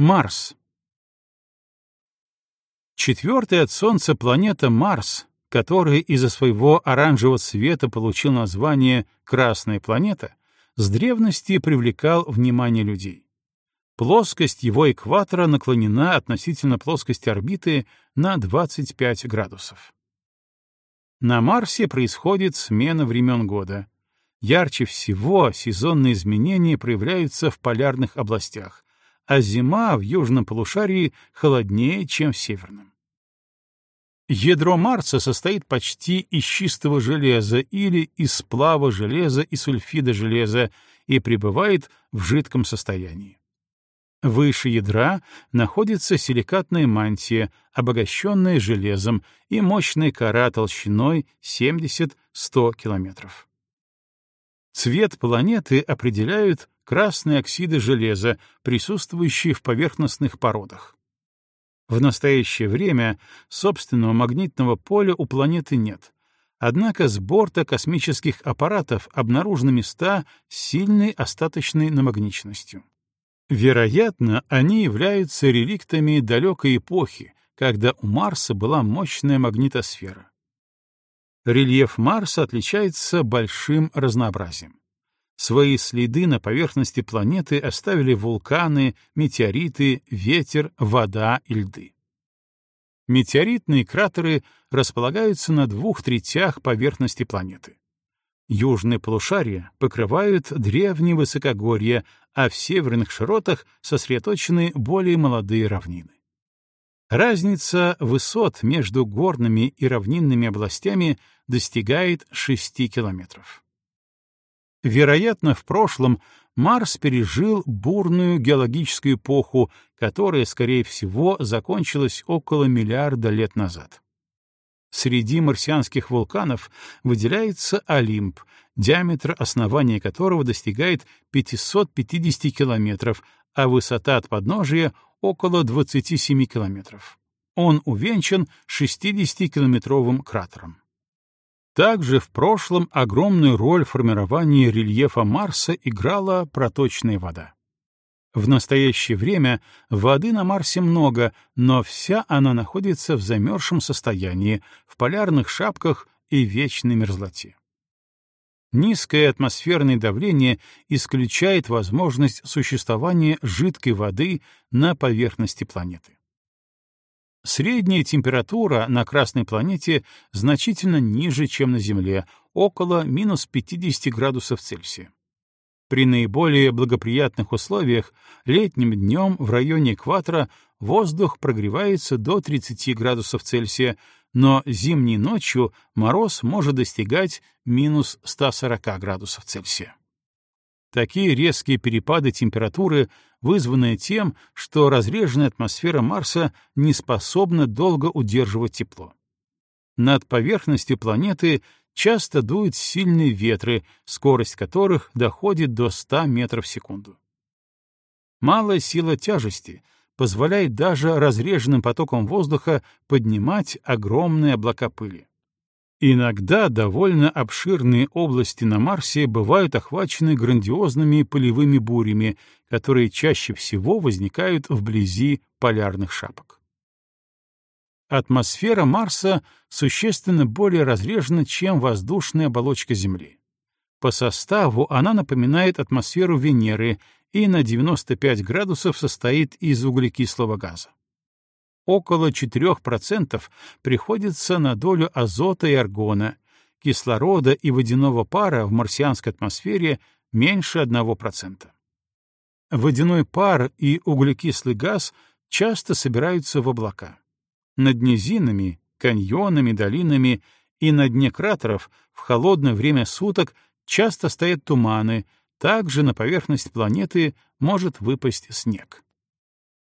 Марс. Четвертая от Солнца планета Марс, который из-за своего оранжевого цвета получил название «Красная планета», с древности привлекал внимание людей. Плоскость его экватора наклонена относительно плоскости орбиты на 25 градусов. На Марсе происходит смена времен года. Ярче всего сезонные изменения проявляются в полярных областях, а зима в южном полушарии холоднее, чем в северном. Ядро Марса состоит почти из чистого железа или из сплава железа и сульфида железа и пребывает в жидком состоянии. Выше ядра находится силикатная мантия, обогащенная железом, и мощная кора толщиной 70-100 километров. Цвет планеты определяют красные оксиды железа, присутствующие в поверхностных породах. В настоящее время собственного магнитного поля у планеты нет, однако с борта космических аппаратов обнаружены места с сильной остаточной намагничностью. Вероятно, они являются реликтами далекой эпохи, когда у Марса была мощная магнитосфера. Рельеф Марса отличается большим разнообразием. Свои следы на поверхности планеты оставили вулканы, метеориты, ветер, вода и льды. Метеоритные кратеры располагаются на двух третях поверхности планеты. Южные полушария покрывают древние высокогорья, а в северных широтах сосредоточены более молодые равнины. Разница высот между горными и равнинными областями достигает 6 километров. Вероятно, в прошлом Марс пережил бурную геологическую эпоху, которая, скорее всего, закончилась около миллиарда лет назад. Среди марсианских вулканов выделяется Олимп, диаметр основания которого достигает 550 километров, а высота от подножия — около 27 километров. Он увенчан 60-километровым кратером. Также в прошлом огромную роль в формировании рельефа Марса играла проточная вода. В настоящее время воды на Марсе много, но вся она находится в замерзшем состоянии, в полярных шапках и вечной мерзлоте. Низкое атмосферное давление исключает возможность существования жидкой воды на поверхности планеты. Средняя температура на Красной планете значительно ниже, чем на Земле, около минус 50 градусов Цельсия. При наиболее благоприятных условиях летним днем в районе экватора воздух прогревается до 30 градусов Цельсия, но зимней ночью мороз может достигать минус 140 градусов Цельсия. Такие резкие перепады температуры вызваны тем, что разреженная атмосфера Марса не способна долго удерживать тепло. Над поверхностью планеты часто дуют сильные ветры, скорость которых доходит до 100 метров в секунду. Малая сила тяжести позволяет даже разреженным потоком воздуха поднимать огромные облака пыли. Иногда довольно обширные области на Марсе бывают охвачены грандиозными полевыми бурями, которые чаще всего возникают вблизи полярных шапок. Атмосфера Марса существенно более разрежена, чем воздушная оболочка Земли. По составу она напоминает атмосферу Венеры и на 95 градусов состоит из углекислого газа около 4% приходится на долю азота и аргона, кислорода и водяного пара в марсианской атмосфере меньше 1%. Водяной пар и углекислый газ часто собираются в облака. Над низинами, каньонами, долинами и на дне кратеров в холодное время суток часто стоят туманы, также на поверхность планеты может выпасть снег.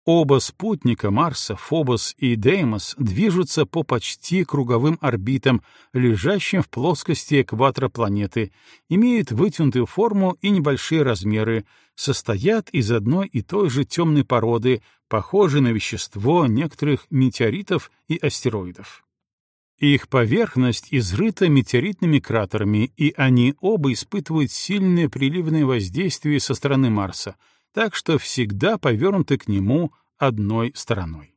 Оба спутника Марса, Фобос и Деймос, движутся по почти круговым орбитам, лежащим в плоскости экватора планеты, имеют вытянутую форму и небольшие размеры, состоят из одной и той же темной породы, похожей на вещество некоторых метеоритов и астероидов. Их поверхность изрыта метеоритными кратерами, и они оба испытывают сильное приливное воздействие со стороны Марса — так что всегда повернуты к нему одной стороной.